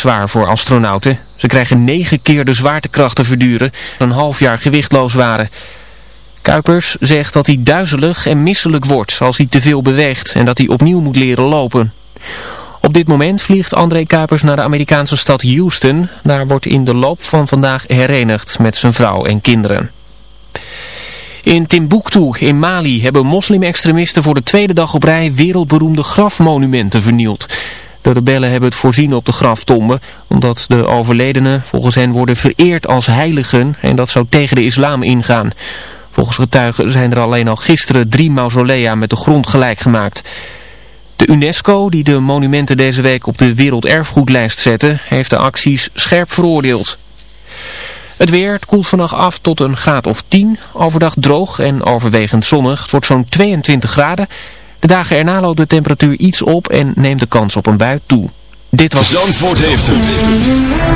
zwaar voor astronauten. Ze krijgen negen keer de zwaartekracht te verduren, een half jaar gewichtloos waren. Kuipers zegt dat hij duizelig en misselijk wordt als hij te veel beweegt en dat hij opnieuw moet leren lopen. Op dit moment vliegt André Kuipers naar de Amerikaanse stad Houston. Daar wordt in de loop van vandaag herenigd met zijn vrouw en kinderen. In Timbuktu in Mali hebben moslim-extremisten voor de tweede dag op rij wereldberoemde grafmonumenten vernield. De rebellen hebben het voorzien op de graftomben, omdat de overledenen volgens hen worden vereerd als heiligen en dat zou tegen de islam ingaan. Volgens getuigen zijn er alleen al gisteren drie mausolea met de grond gelijk gemaakt. De UNESCO, die de monumenten deze week op de werelderfgoedlijst zette, heeft de acties scherp veroordeeld. Het weer, koelt vannacht af tot een graad of 10. Overdag droog en overwegend zonnig. Het wordt zo'n 22 graden. De dagen erna loopt de temperatuur iets op en neemt de kans op een bui toe. Dit was... Zandvoort heeft het.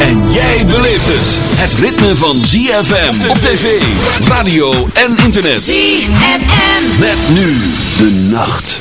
En jij beleeft het. Het ritme van ZFM op tv, radio en internet. ZFM. Met nu de nacht.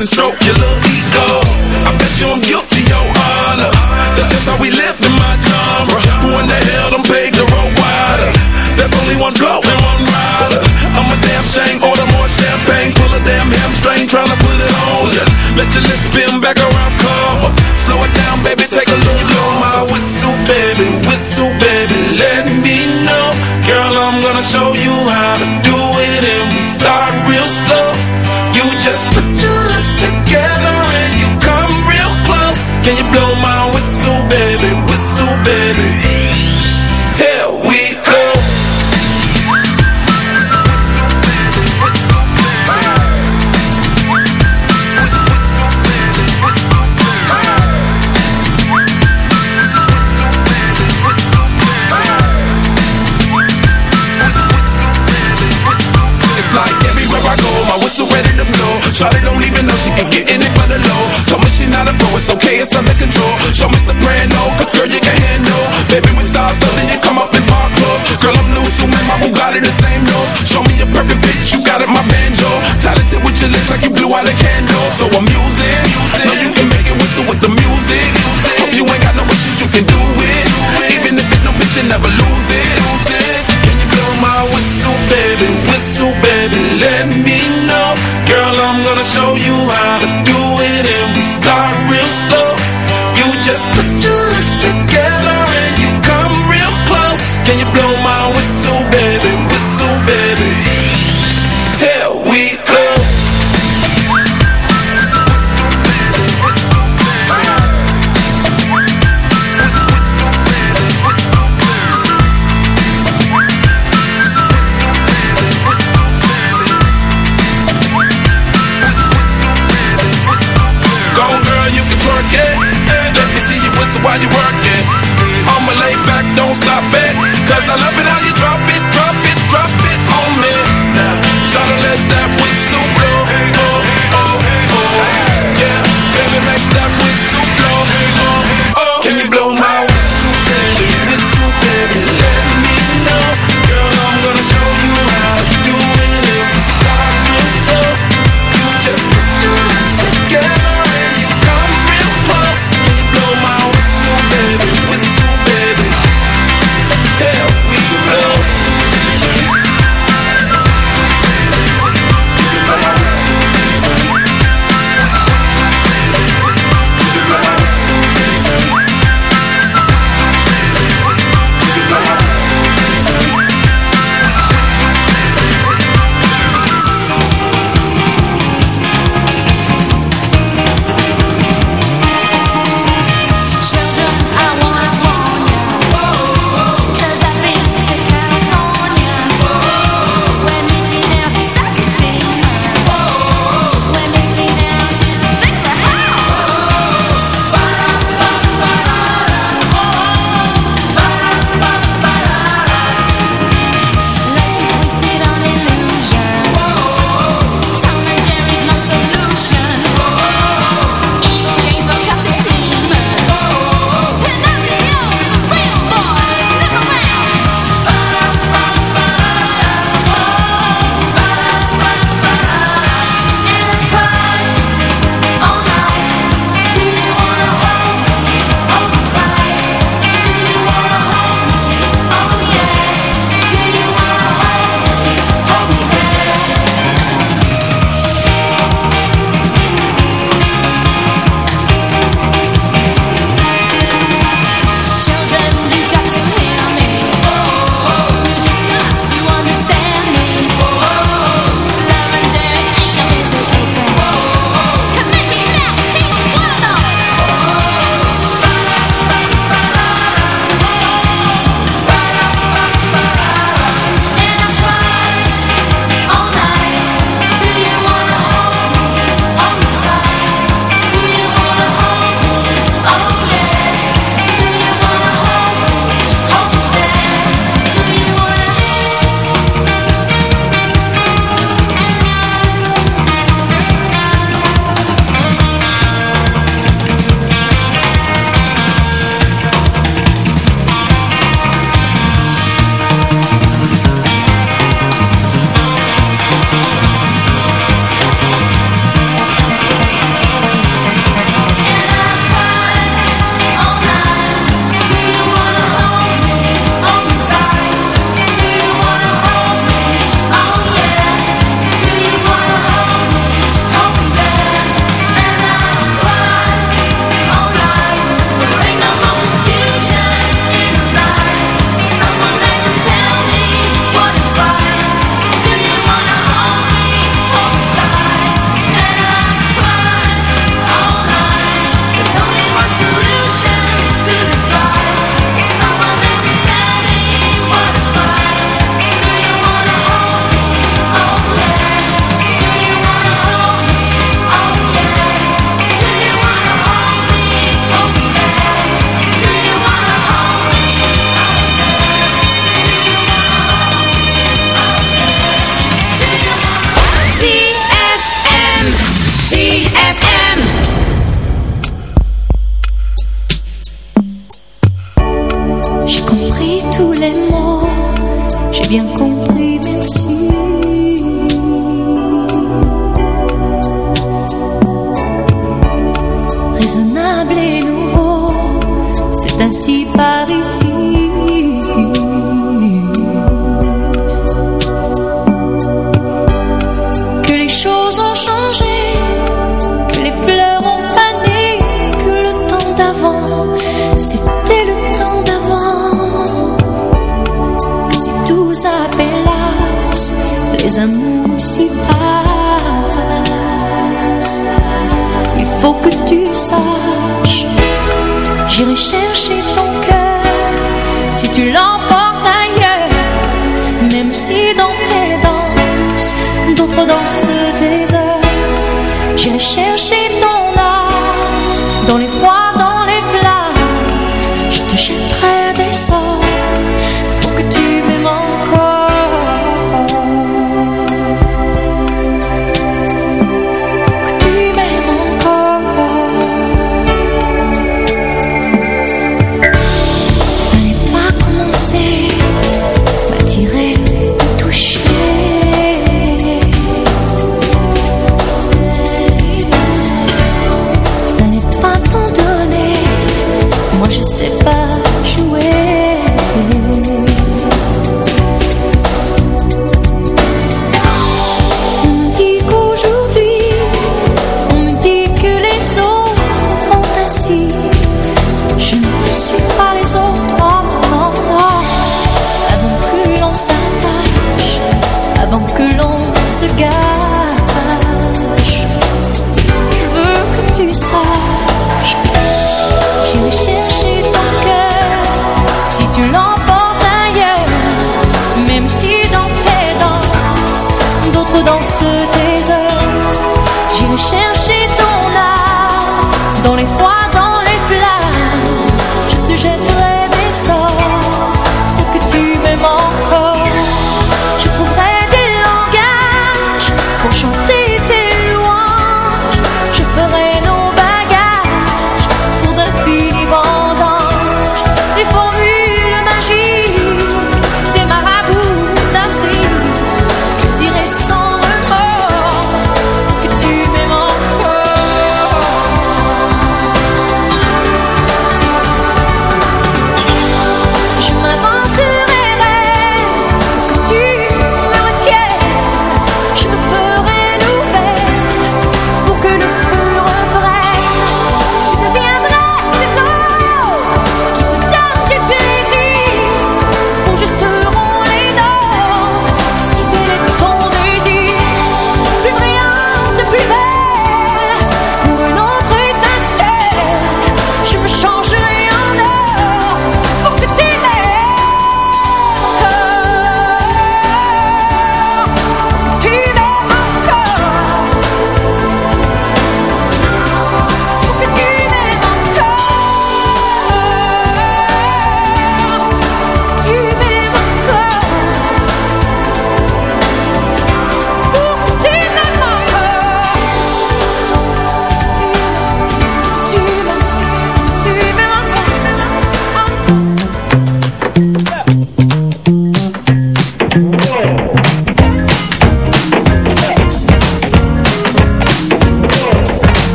Just put your lips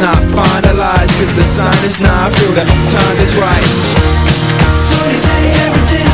not finalized Cause the sign is not, I feel the time is right. So you say everything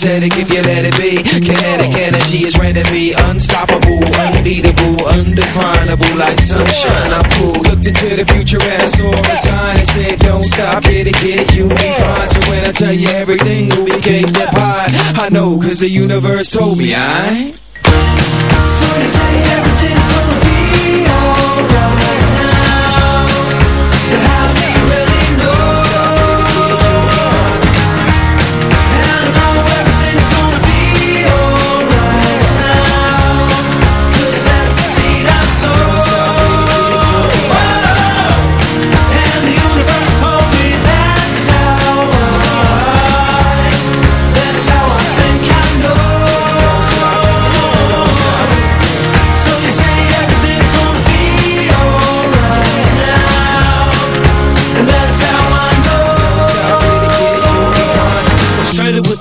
copacetic if you let it be. Kinetic energy is ready to be unstoppable, unbeatable, undefinable, like sunshine. I'm cool. Looked into the future and I saw a sign that said, Don't stop, get it, get it, you'll be fine. So when I tell you everything be cake that pie, I know, cause the universe told me I.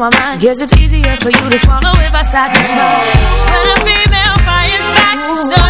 My mind. Guess it's easier for you to swallow if I sat to smile. When a female fires back, suddenly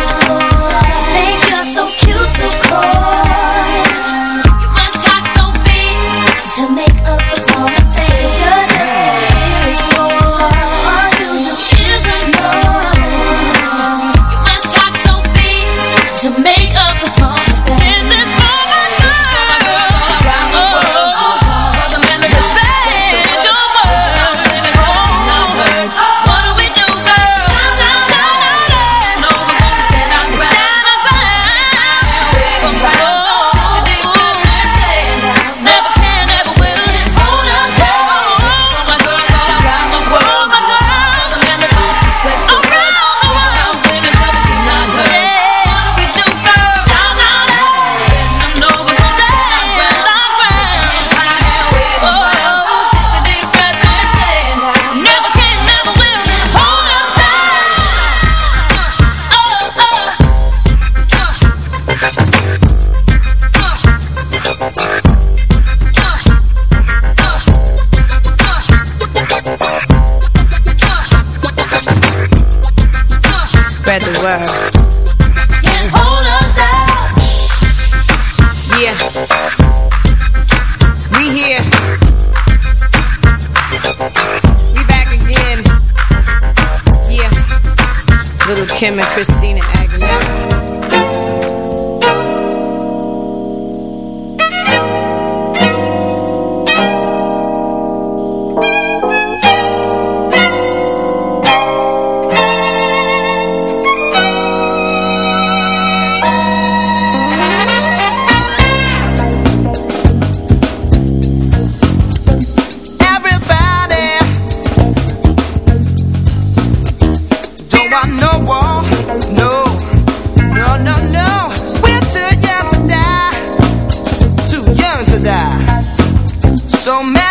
So many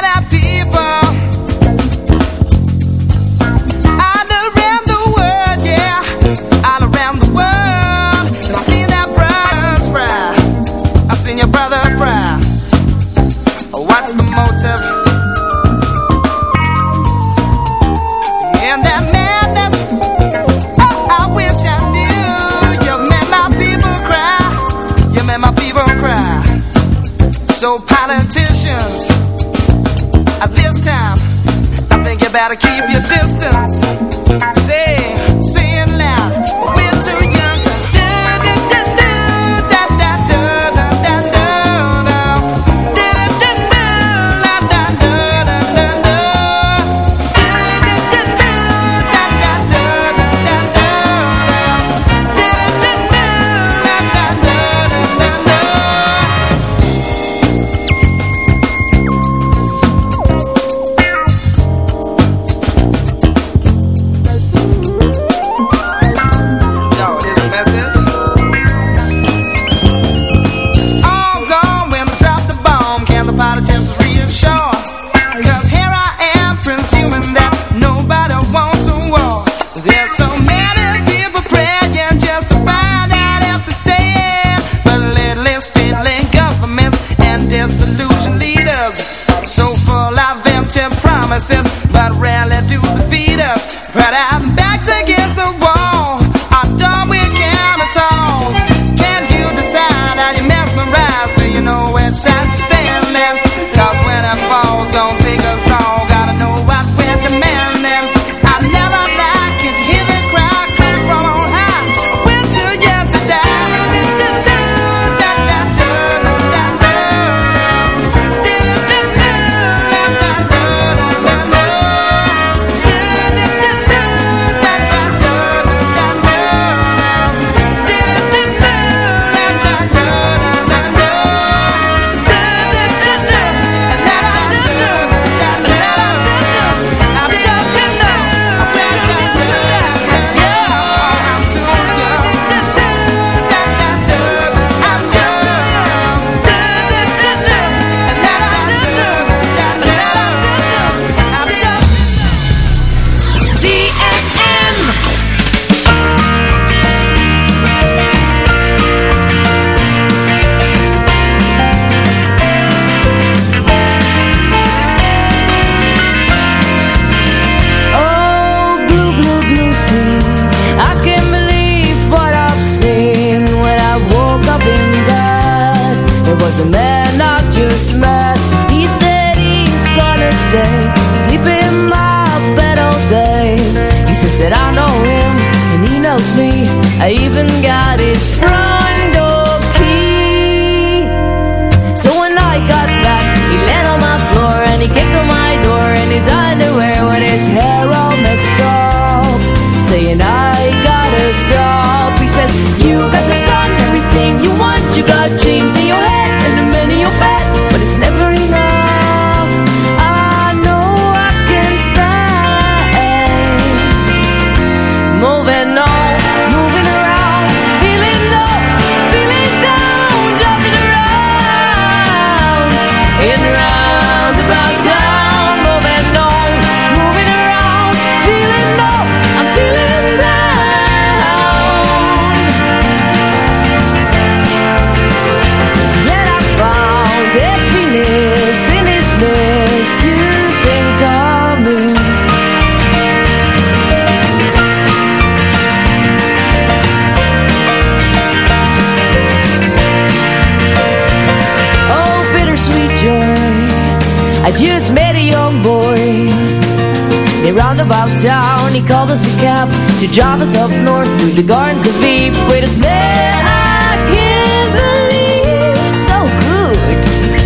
us a cab to drive us up north Through the gardens of Eve. With a smell I can't believe So good.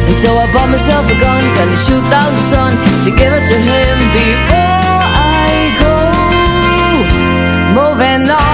And so I bought myself a gun Gonna shoot down the sun To give it to him before I go. Moving on,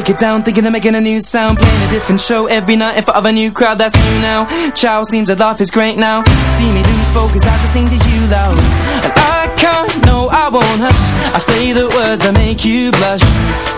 break it down, thinking of making a new sound Playing a different show every night in front of a new crowd, that's new now. Chow seems to laugh is great now. See me lose focus as I sing to you loud. And I can't, no I won't hush. I say the words that make you blush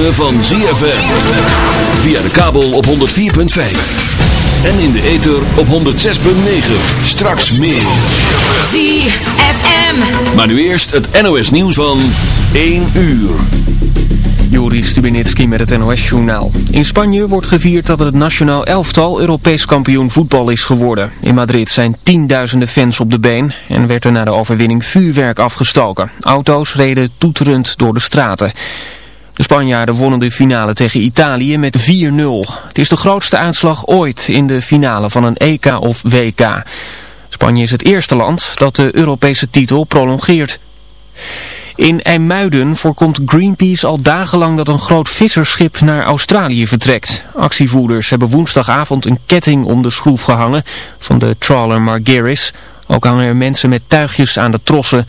Ritme van ZFM. Via de kabel op 104.5. En in de ether op 106.9. Straks meer. ZFM. Maar nu eerst het NOS nieuws van 1 uur. Joris Stubenitski met het NOS-journaal. In Spanje wordt gevierd dat het nationaal elftal Europees kampioen voetbal is geworden. In Madrid zijn tienduizenden fans op de been en werd er na de overwinning vuurwerk afgestoken. Auto's reden toeterend door de straten. De Spanjaarden wonnen de finale tegen Italië met 4-0. Het is de grootste uitslag ooit in de finale van een EK of WK. Spanje is het eerste land dat de Europese titel prolongeert. In IJmuiden voorkomt Greenpeace al dagenlang dat een groot visserschip naar Australië vertrekt. Actievoerders hebben woensdagavond een ketting om de schroef gehangen van de trawler Margiris. Ook hangen er mensen met tuigjes aan de trossen.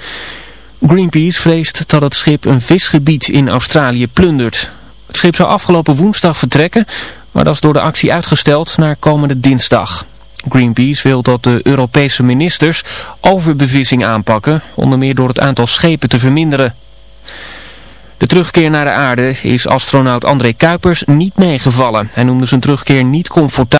Greenpeace vreest dat het schip een visgebied in Australië plundert. Het schip zou afgelopen woensdag vertrekken, maar dat is door de actie uitgesteld naar komende dinsdag. Greenpeace wil dat de Europese ministers overbevissing aanpakken, onder meer door het aantal schepen te verminderen. De terugkeer naar de aarde is astronaut André Kuipers niet meegevallen. Hij noemde zijn terugkeer niet comfortabel.